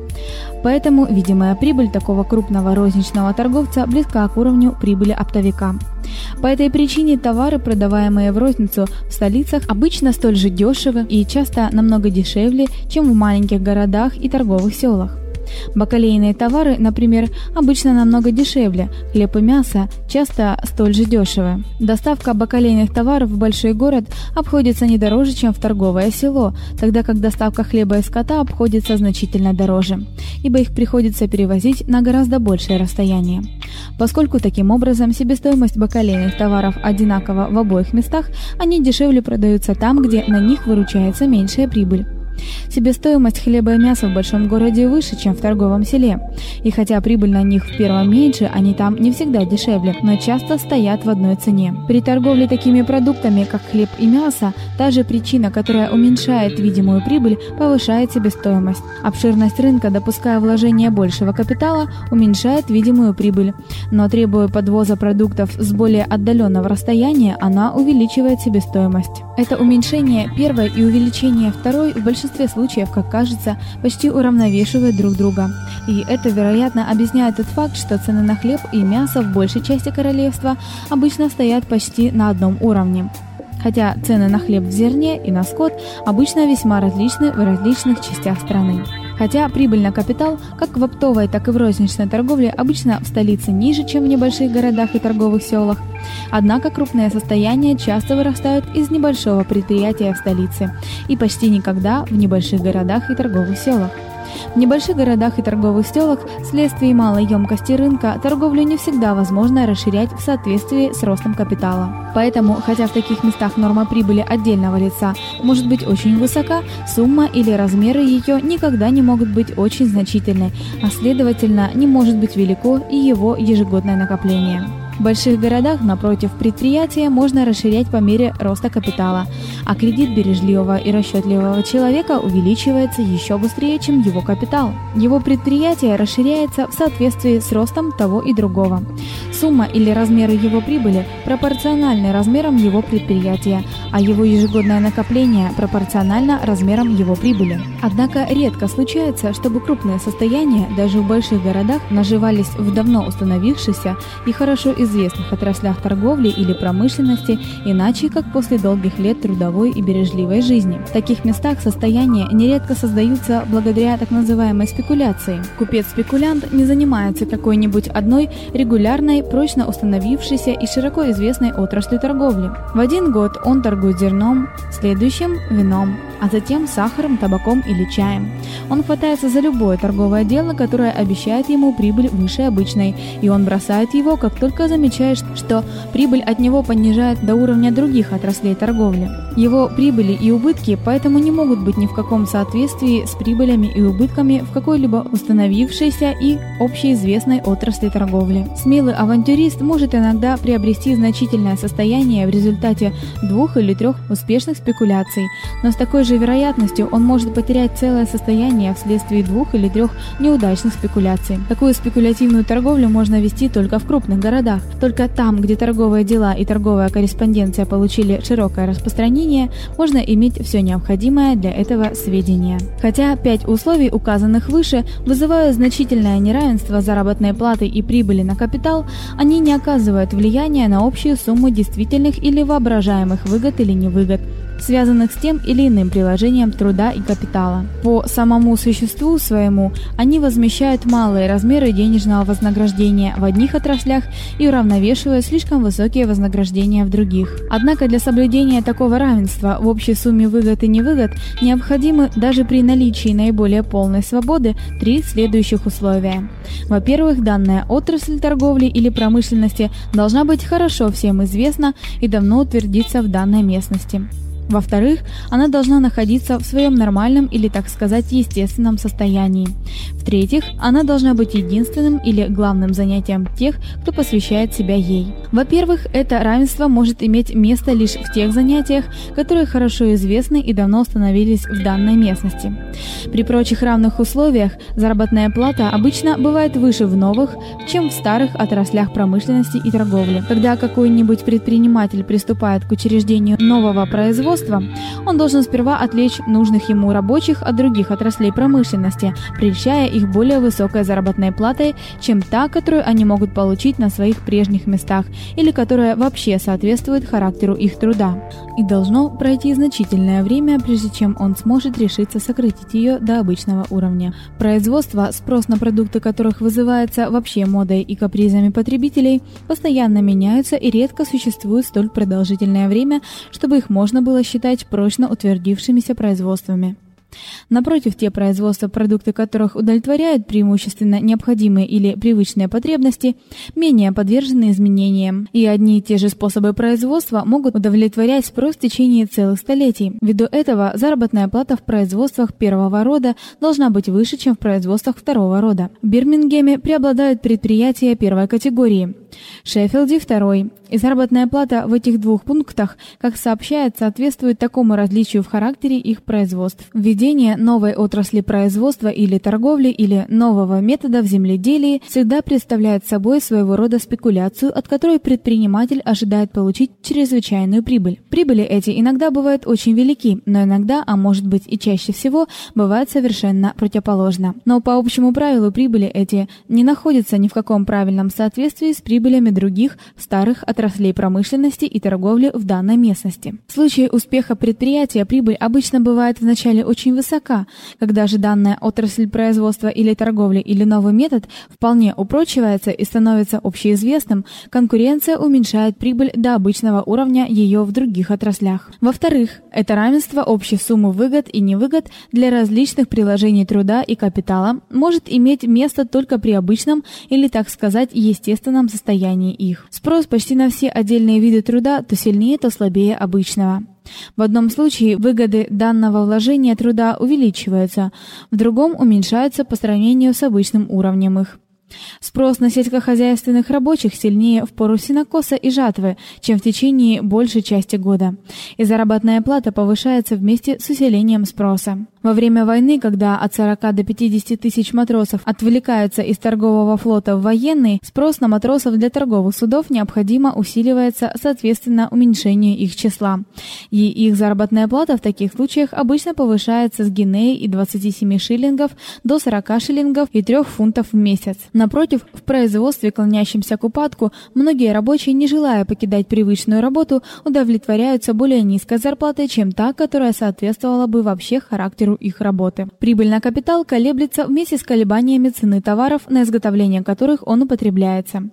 Поэтому видимая прибыль такого крупного розничного торговца близка к уровню прибыли оптовика. По этой причине товары, продаваемые в розницу в столицах, обычно столь же дешевы и часто намного дешевле, чем в маленьких городах и торговых селах. Бакалейные товары, например, обычно намного дешевле, хлеб и мясо часто столь же дешевы. Доставка бакалейных товаров в большой город обходится не дороже, чем в торговое село, тогда как доставка хлеба и скота обходится значительно дороже, ибо их приходится перевозить на гораздо большее расстояние. Поскольку таким образом себестоимость бакалейных товаров одинакова в обоих местах, они дешевле продаются там, где на них выручается меньшая прибыль. Себестоимость хлеба и мяса в большом городе выше, чем в торговом селе. И хотя прибыль на них в первом меньше, они там не всегда дешевле, но часто стоят в одной цене. При торговле такими продуктами, как хлеб и мясо, та же причина, которая уменьшает видимую прибыль, повышает себестоимость. Обширность рынка, допуская вложение большего капитала, уменьшает видимую прибыль, но требуя подвоза продуктов с более отдаленного расстояния, она увеличивает себестоимость. Это уменьшение первой и увеличение второй в большинстве большинстве случаев, как кажется, почти уравновешивают друг друга. И это, вероятно, объясняет тот факт, что цены на хлеб и мясо в большей части королевства обычно стоят почти на одном уровне. Хотя цены на хлеб в зерне и на скот обычно весьма различны в различных частях страны. Хотя прибыль на капитал, как в оптовой, так и в розничной торговле, обычно в столице ниже, чем в небольших городах и торговых селах, однако крупные состояния часто вырастают из небольшого предприятия в столице и почти никогда в небольших городах и торговых селах. В небольших городах и торговых селах вследствие малой емкости рынка торговлю не всегда возможно расширять в соответствии с ростом капитала. Поэтому, хотя в таких местах норма прибыли отдельного лица может быть очень высока, сумма или размеры ее никогда не могут быть очень значительной, а следовательно, не может быть велико и его ежегодное накопление. В больших городах, напротив, предприятия можно расширять по мере роста капитала, а кредит бережливого и расчетливого человека увеличивается еще быстрее, чем его капитал. Его предприятие расширяется в соответствии с ростом того и другого. Сумма или размеры его прибыли пропорциональны размерам его предприятия, а его ежегодное накопление пропорционально размерам его прибыли. Однако редко случается, чтобы крупные состояния даже в больших городах наживались в давно установившихся и хорошо известных известных отраслях торговли или промышленности, иначе как после долгих лет трудовой и бережливой жизни. В таких местах состояния нередко создаются благодаря так называемой спекуляции. Купец-спекулянт не занимается какой-нибудь одной регулярной, прочно установившейся и широко известной отраслью торговли. В один год он торгует зерном, в следующем – вином, а затем сахаром, табаком или чаем. Он хватается за любое торговое дело, которое обещает ему прибыль выше обычной, и он бросает его, как только замечает, что прибыль от него понижает до уровня других отраслей торговли. Его прибыли и убытки поэтому не могут быть ни в каком соответствии с прибылями и убытками в какой-либо установившейся и общеизвестной отрасли торговли. Смелый авантюрист может иногда приобрести значительное состояние в результате двух или трех успешных спекуляций, но с такой же вероятностью он может потерять целое состояние вследствие двух или трех неудачных спекуляций. Такую спекулятивную торговлю можно вести только в крупных городах. Только там, где торговые дела и торговая корреспонденция получили широкое распространение, можно иметь все необходимое для этого сведения. Хотя пять условий, указанных выше, вызывают значительное неравенство заработной платы и прибыли на капитал, они не оказывают влияния на общую сумму действительных или воображаемых выгод или невыгод, связанных с тем или иным приложением труда и капитала. По самому существу своему они возмещают малые размеры денежного вознаграждения в одних отраслях и уравновешивают слишком высокие вознаграждения в других. Однако для соблюдения такого равенства в общей сумме выгод и невыгод необходимы даже при наличии наиболее полной свободы три следующих условия. Во-первых, данная отрасль торговли или промышленности должна быть хорошо всем известна и давно утвердиться в данной местности. Во-вторых, она должна находиться в своем нормальном или, так сказать, естественном состоянии. В-третьих, она должна быть единственным или главным занятием тех, кто посвящает себя ей. Во-первых, это равенство может иметь место лишь в тех занятиях, которые хорошо известны и давно установились в данной местности. При прочих равных условиях заработная плата обычно бывает выше в новых, чем в старых отраслях промышленности и торговли. Когда какой-нибудь предприниматель приступает к учреждению нового производства, производства, он должен сперва отвлечь нужных ему рабочих от других отраслей промышленности, прельщая их более высокой заработной платой, чем та, которую они могут получить на своих прежних местах или которая вообще соответствует характеру их труда. И должно пройти значительное время, прежде чем он сможет решиться сократить ее до обычного уровня. Производство, спрос на продукты которых вызывается вообще модой и капризами потребителей, постоянно меняются и редко существуют столь продолжительное время, чтобы их можно было считать прочно утвердившимися производствами. Напротив, те производства, продукты которых удовлетворяют преимущественно необходимые или привычные потребности, менее подвержены изменениям, и одни и те же способы производства могут удовлетворять спрос в течение целых столетий. Ввиду этого заработная плата в производствах первого рода должна быть выше, чем в производствах второго рода. В Бирмингеме преобладают предприятия первой категории. Шеффилде второй. И заработная плата в этих двух пунктах, как сообщает, соответствует такому различию в характере их производств. Введение новой отрасли производства или торговли или нового метода в земледелии всегда представляет собой своего рода спекуляцию, от которой предприниматель ожидает получить чрезвычайную прибыль. Прибыли эти иногда бывают очень велики, но иногда, а может быть и чаще всего, бывают совершенно противоположно. Но по общему правилу прибыли эти не находятся ни в каком правильном соответствии с прибылями других старых от отраслей промышленности и торговли в данной местности. В случае успеха предприятия прибыль обычно бывает вначале очень высока, когда же данная отрасль производства или торговли или новый метод вполне упрочивается и становится общеизвестным, конкуренция уменьшает прибыль до обычного уровня ее в других отраслях. Во-вторых, это равенство общей суммы выгод и невыгод для различных приложений труда и капитала может иметь место только при обычном или, так сказать, естественном состоянии их. Спрос почти на все отдельные виды труда то сильнее, то слабее обычного. В одном случае выгоды данного вложения труда увеличиваются, в другом уменьшаются по сравнению с обычным уровнем их. Спрос на сельскохозяйственных рабочих сильнее в пору сенокоса и жатвы, чем в течение большей части года. И заработная плата повышается вместе с усилением спроса. Во время войны, когда от 40 до 50 тысяч матросов отвлекаются из торгового флота в военный, спрос на матросов для торговых судов необходимо усиливается соответственно уменьшению их числа. И их заработная плата в таких случаях обычно повышается с гинеи и 27 шиллингов до 40 шиллингов и 3 фунтов в месяц. Напротив, в производстве, клонящемся к упадку, многие рабочие, не желая покидать привычную работу, удовлетворяются более низкой зарплатой, чем та, которая соответствовала бы вообще характеру их работы. Прибыль на капитал колеблется вместе с колебаниями цены товаров, на изготовление которых он употребляется.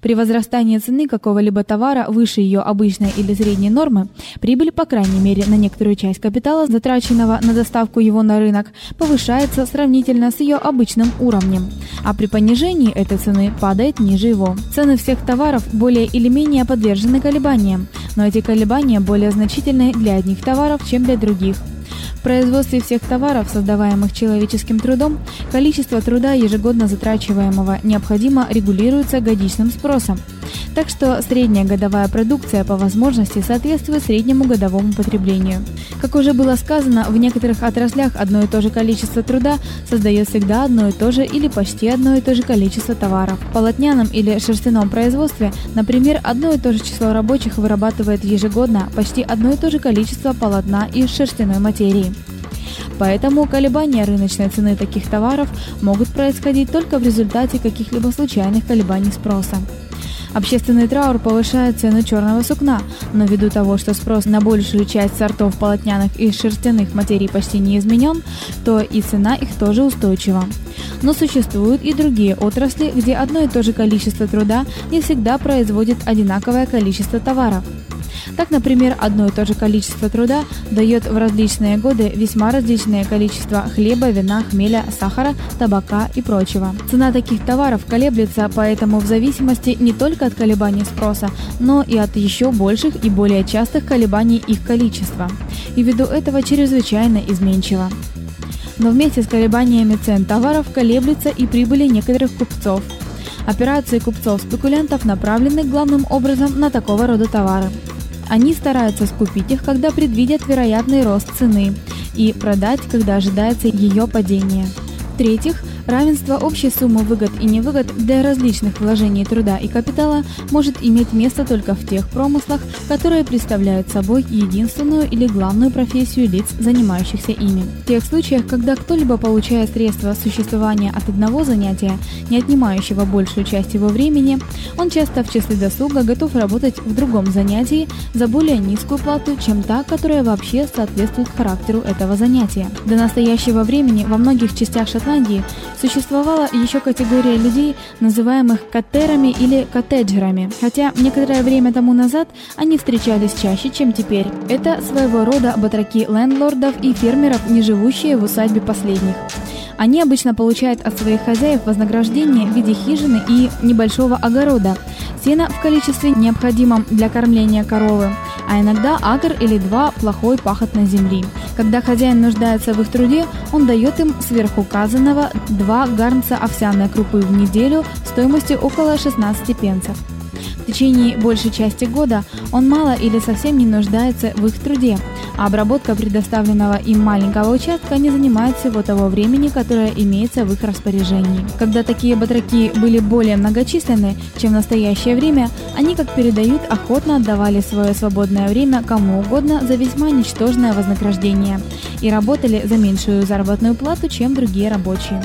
При возрастании цены какого-либо товара выше ее обычной или средней нормы, прибыль, по крайней мере, на некоторую часть капитала, затраченного на доставку его на рынок, повышается сравнительно с ее обычным уровнем, а при понижении этой цены падает ниже его. Цены всех товаров более или менее подвержены колебаниям, но эти колебания более значительны для одних товаров, чем для других. В производстве всех товаров, создаваемых человеческим трудом, количество труда ежегодно затрачиваемого необходимо регулируется годичным спросом. Так что средняя годовая продукция по возможности соответствует среднему годовому потреблению. Как уже было сказано, в некоторых отраслях одно и то же количество труда создает всегда одно и то же или почти одно и то же количество товаров. В полотняном или шерстяном производстве, например, одно и то же число рабочих вырабатывает ежегодно почти одно и то же количество полотна из шерстяной материи. Поэтому колебания рыночной цены таких товаров могут происходить только в результате каких-либо случайных колебаний спроса. Общественный траур повышает цену черного сукна, но ввиду того, что спрос на большую часть сортов полотняных и шерстяных материй почти не изменен, то и цена их тоже устойчива. Но существуют и другие отрасли, где одно и то же количество труда не всегда производит одинаковое количество товаров. Так, например, одно и то же количество труда дает в различные годы весьма различное количество хлеба, вина, хмеля, сахара, табака и прочего. Цена таких товаров колеблется поэтому в зависимости не только от колебаний спроса, но и от еще больших и более частых колебаний их количества. И ввиду этого чрезвычайно изменчиво. Но вместе с колебаниями цен товаров колеблется и прибыли некоторых купцов. Операции купцов-спекулянтов направлены главным образом на такого рода товары. Они стараются скупить их, когда предвидят вероятный рост цены, и продать, когда ожидается ее падение. В-третьих, равенство общей суммы выгод и невыгод для различных вложений труда и капитала может иметь место только в тех промыслах, которые представляют собой единственную или главную профессию лиц, занимающихся ими. В тех случаях, когда кто-либо получает средства существования от одного занятия, не отнимающего большую часть его времени, он часто в числе досуга готов работать в другом занятии за более низкую плату, чем та, которая вообще соответствует характеру этого занятия. До настоящего времени во многих частях Шотландии существовала еще категория людей, называемых коттерами или коттеджерами, хотя некоторое время тому назад они встречались чаще, чем теперь. Это своего рода батраки лендлордов и фермеров, не живущие в усадьбе последних. Они обычно получают от своих хозяев вознаграждение в виде хижины и небольшого огорода, сена в количестве необходимом для кормления коровы, а иногда акр или два плохой пахотной земли. Когда хозяин нуждается в их труде, он дает им сверхуказанного два гарнца овсяной крупы в неделю стоимостью около 16 пенсов. В течение большей части года он мало или совсем не нуждается в их труде, обработка предоставленного им маленького участка не занимает всего того времени, которое имеется в их распоряжении. Когда такие батраки были более многочисленны, чем в настоящее время, они, как передают, охотно отдавали свое свободное время кому угодно за весьма ничтожное вознаграждение и работали за меньшую заработную плату, чем другие рабочие.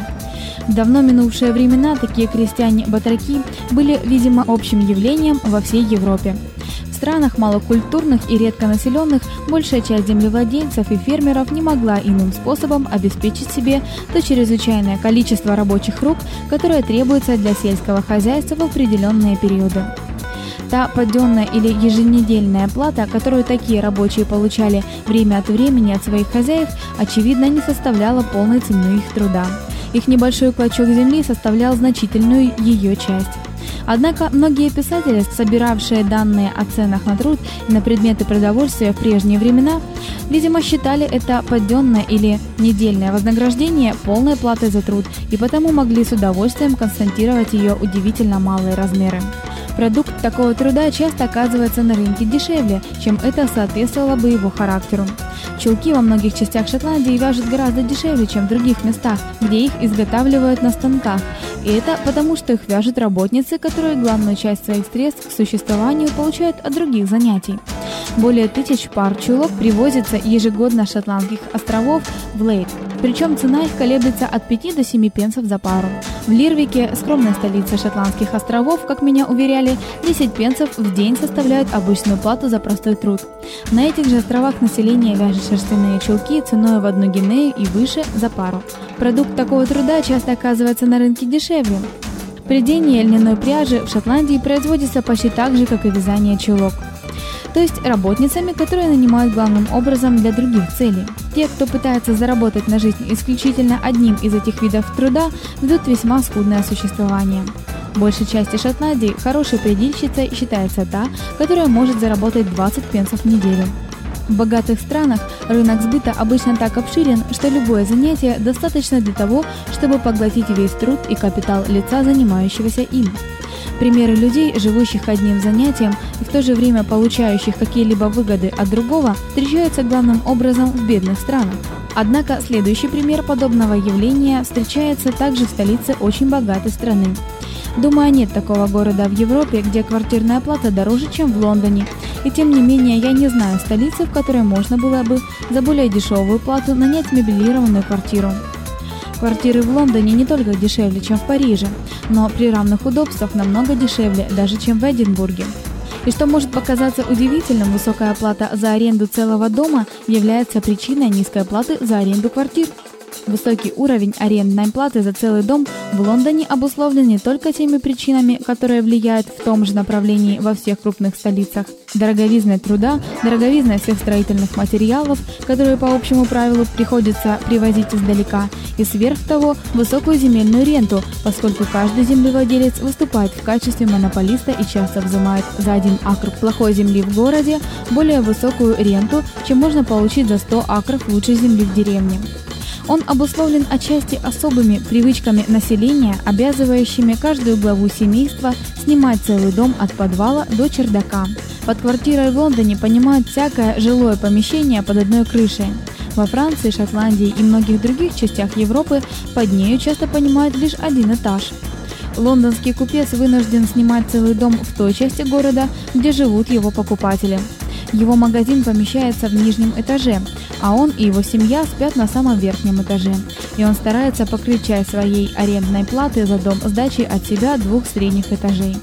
В давно минувшие времена такие крестьяне-батраки были, видимо, общим явлением во всей Европе. Странах малокультурных и редконаселенных большая часть землевладельцев и фермеров не могла иным способом обеспечить себе то чрезвычайное количество рабочих рук, которое требуется для сельского хозяйства в определенные периоды. Та подденная или еженедельная плата, которую такие рабочие получали время от времени от своих хозяев, очевидно, не составляла полной цены их труда. Их небольшой клочок земли составлял значительную ее часть. Однако многие писатели, собиравшие данные о ценах на труд и на предметы продовольствия в прежние времена, видимо, считали это подденное или недельное вознаграждение полной платой за труд и потому могли с удовольствием констатировать ее удивительно малые размеры. Продукт такого труда часто оказывается на рынке дешевле, чем это соответствовало бы его характеру. Чулки во многих частях Шотландии вяжут гораздо дешевле, чем в других местах, где их изготавливают на станках. И это потому, что их вяжут работницы, которые главную часть своих средств к существованию получают от других занятий. Более тысяч пар чулок привозится ежегодно с шотландских островов в Лейк. Причем цена их колеблется от 5 до 7 пенсов за пару. В Лирвике, скромной столице шотландских островов, как меня уверяли, 10 пенсов в день составляют обычную плату за простой труд. На этих же островах население вяжет шерстяные чулки ценой в одну гинею и выше за пару. Продукт такого труда часто оказывается на рынке дешевле. Придение льняной пряжи в Шотландии производится почти так же, как и вязание чулок то есть работницами, которые нанимают главным образом для других целей. Те, кто пытается заработать на жизнь исключительно одним из этих видов труда, ведут весьма скудное существование. Большей части Шотландии хорошей предельщицей считается та, которая может заработать 20 пенсов в неделю. В богатых странах рынок сбыта обычно так обширен, что любое занятие достаточно для того, чтобы поглотить весь труд и капитал лица, занимающегося им. Примеры людей, живущих одним занятием и в то же время получающих какие-либо выгоды от другого, встречаются главным образом в бедных странах. Однако следующий пример подобного явления встречается также в столице очень богатой страны. Думаю, нет такого города в Европе, где квартирная плата дороже, чем в Лондоне. И тем не менее, я не знаю столицы, в которой можно было бы за более дешевую плату нанять мебелированную квартиру. Квартиры в Лондоне не только дешевле, чем в Париже, но при равных удобствах намного дешевле, даже чем в Эдинбурге. И что может показаться удивительным, высокая оплата за аренду целого дома является причиной низкой оплаты за аренду квартир. Высокий уровень арендной платы за целый дом в Лондоне обусловлен не только теми причинами, которые влияют в том же направлении во всех крупных столицах. Дороговизной труда, дороговизной всех строительных материалов, которые по общему правилу приходится привозить издалека, и сверх того высокую земельную ренту, поскольку каждый землевладелец выступает в качестве монополиста и часто взимает за один акр плохой земли в городе более высокую ренту, чем можно получить за 100 акров лучшей земли в деревне. Он обусловлен отчасти особыми привычками населения, обязывающими каждую главу семейства снимать целый дом от подвала до чердака. Под квартирой в Лондоне понимают всякое жилое помещение под одной крышей. Во Франции, Шотландии и многих других частях Европы под нею часто понимают лишь один этаж. Лондонский купец вынужден снимать целый дом в той части города, где живут его покупатели. Его магазин помещается в нижнем этаже, а он и его семья спят на самом верхнем этаже. И он старается покрыть часть своей арендной платы за дом сдачей от себя двух средних этажей.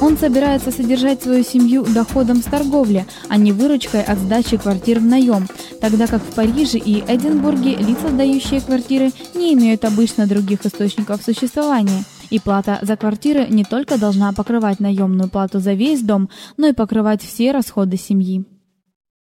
Он собирается содержать свою семью доходом с торговли, а не выручкой от сдачи квартир в наем, тогда как в Париже и Эдинбурге лица, сдающие квартиры, не имеют обычно других источников существования. И плата за квартиры не только должна покрывать наемную плату за весь дом, но и покрывать все расходы семьи.